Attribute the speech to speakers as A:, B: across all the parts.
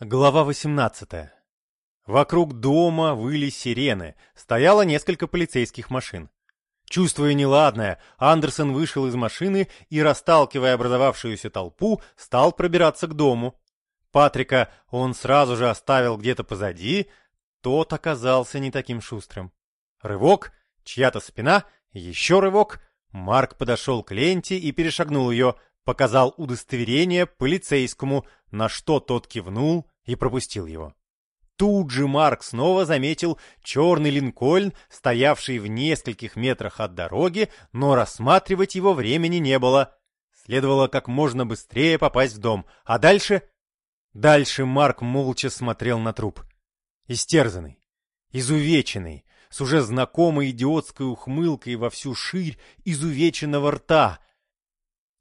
A: Глава 18. Вокруг дома выли сирены, стояло несколько полицейских машин. Чувствуя неладное, Андерсон вышел из машины и, расталкивая образовавшуюся толпу, стал пробираться к дому. Патрика он сразу же оставил где-то позади, тот оказался не таким шустрым. Рывок, чья-то спина, еще рывок. Марк подошел к ленте и перешагнул ее, показал удостоверение полицейскому, на что тот кивнул и пропустил его. Тут же Марк снова заметил черный линкольн, стоявший в нескольких метрах от дороги, но рассматривать его времени не было. Следовало как можно быстрее попасть в дом. А дальше... Дальше Марк молча смотрел на труп. Истерзанный, изувеченный, с уже знакомой идиотской ухмылкой во всю ширь изувеченного рта,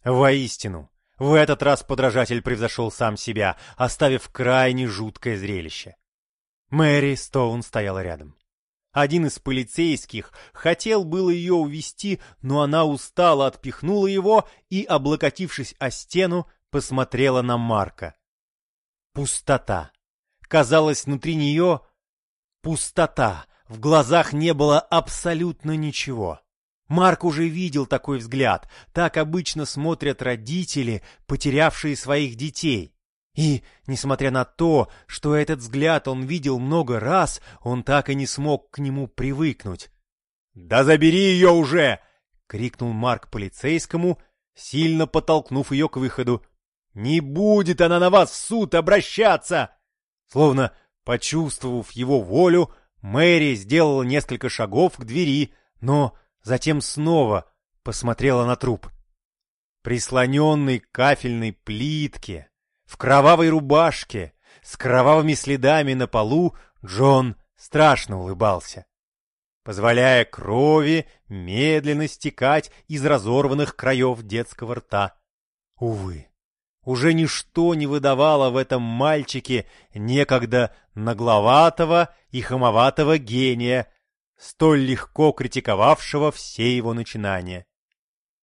A: Воистину, в этот раз подражатель превзошел сам себя, оставив крайне жуткое зрелище. Мэри Стоун стояла рядом. Один из полицейских хотел было ее увести, но она устало отпихнула его и, облокотившись о стену, посмотрела на Марка. Пустота. Казалось, внутри нее пустота. В глазах не было абсолютно ничего. Марк уже видел такой взгляд. Так обычно смотрят родители, потерявшие своих детей. И, несмотря на то, что этот взгляд он видел много раз, он так и не смог к нему привыкнуть. «Да забери ее уже!» — крикнул Марк полицейскому, сильно подтолкнув ее к выходу. «Не будет она на вас в суд обращаться!» Словно почувствовав его волю, Мэри сделала несколько шагов к двери, но затем снова посмотрела на труп. Прислоненный к кафельной плитке, в кровавой рубашке, с кровавыми следами на полу, Джон страшно улыбался, позволяя крови медленно стекать из разорванных краев детского рта. Увы, уже ничто не выдавало в этом мальчике некогда нагловатого и хамоватого гения, столь легко критиковавшего все его начинания.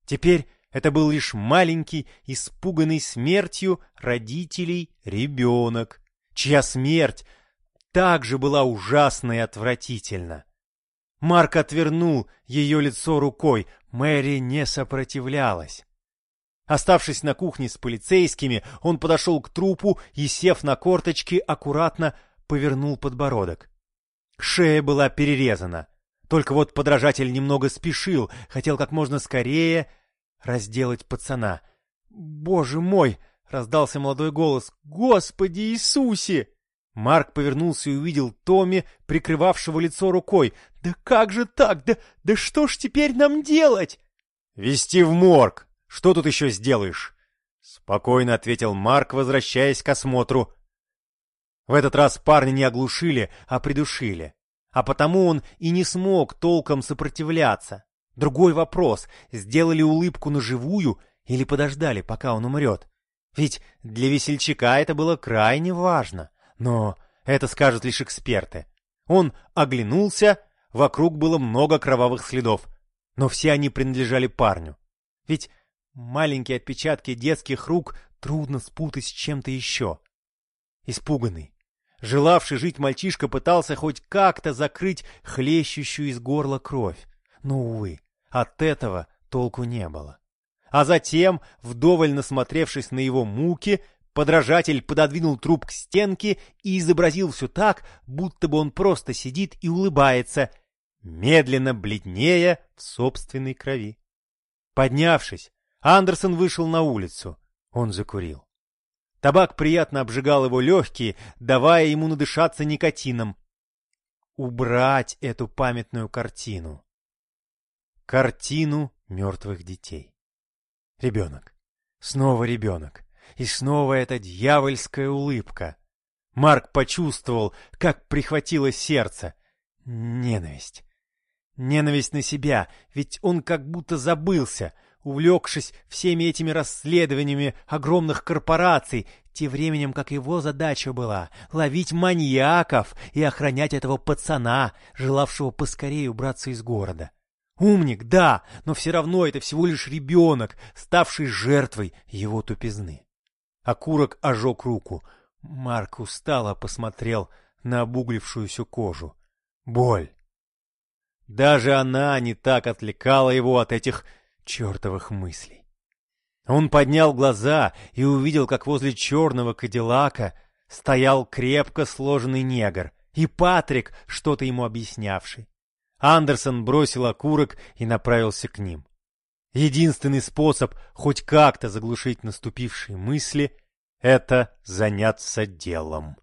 A: Теперь это был лишь маленький, испуганный смертью родителей ребенок, чья смерть также была ужасна и отвратительна. Марк отвернул ее лицо рукой, Мэри не сопротивлялась. Оставшись на кухне с полицейскими, он подошел к трупу и, сев на корточки, аккуратно повернул подбородок. Шея была перерезана. Только вот подражатель немного спешил, хотел как можно скорее разделать пацана. «Боже мой!» — раздался молодой голос. «Господи Иисусе!» Марк повернулся и увидел Томми, прикрывавшего лицо рукой. «Да как же так? Да, да что ж теперь нам делать?» «Вести в морг! Что тут еще сделаешь?» Спокойно ответил Марк, возвращаясь к осмотру. В этот раз парня не оглушили, а придушили. А потому он и не смог толком сопротивляться. Другой вопрос, сделали улыбку на живую или подождали, пока он умрет. Ведь для весельчака это было крайне важно. Но это скажут лишь эксперты. Он оглянулся, вокруг было много кровавых следов, но все они принадлежали парню. Ведь маленькие отпечатки детских рук трудно спутать с чем-то еще. Испуганный, желавший жить мальчишка пытался хоть как-то закрыть хлещущую из горла кровь. Но, увы, от этого толку не было. А затем, вдоволь насмотревшись на его муки, подражатель пододвинул труп к стенке и изобразил все так, будто бы он просто сидит и улыбается, медленно бледнея в собственной крови. Поднявшись, Андерсон вышел на улицу. Он закурил. Табак приятно обжигал его легкие, давая ему надышаться никотином. Убрать эту памятную картину. Картину мертвых детей. Ребенок. Снова ребенок. И снова эта дьявольская улыбка. Марк почувствовал, как прихватило сердце. Ненависть. Ненависть на себя, ведь он как будто забылся, увлекшись всеми этими расследованиями огромных корпораций, тем временем как его задача была ловить маньяков и охранять этого пацана, желавшего поскорее убраться из города. Умник, да, но все равно это всего лишь ребенок, ставший жертвой его тупизны. Окурок ожег руку. Марк устало посмотрел на обуглившуюся кожу. Боль. Даже она не так отвлекала его от этих чертовых мыслей. Он поднял глаза и увидел, как возле черного кадиллака стоял крепко сложенный негр и Патрик, что-то ему объяснявший. Андерсон бросил окурок и направился к ним. Единственный способ хоть как-то заглушить наступившие мысли — это заняться делом.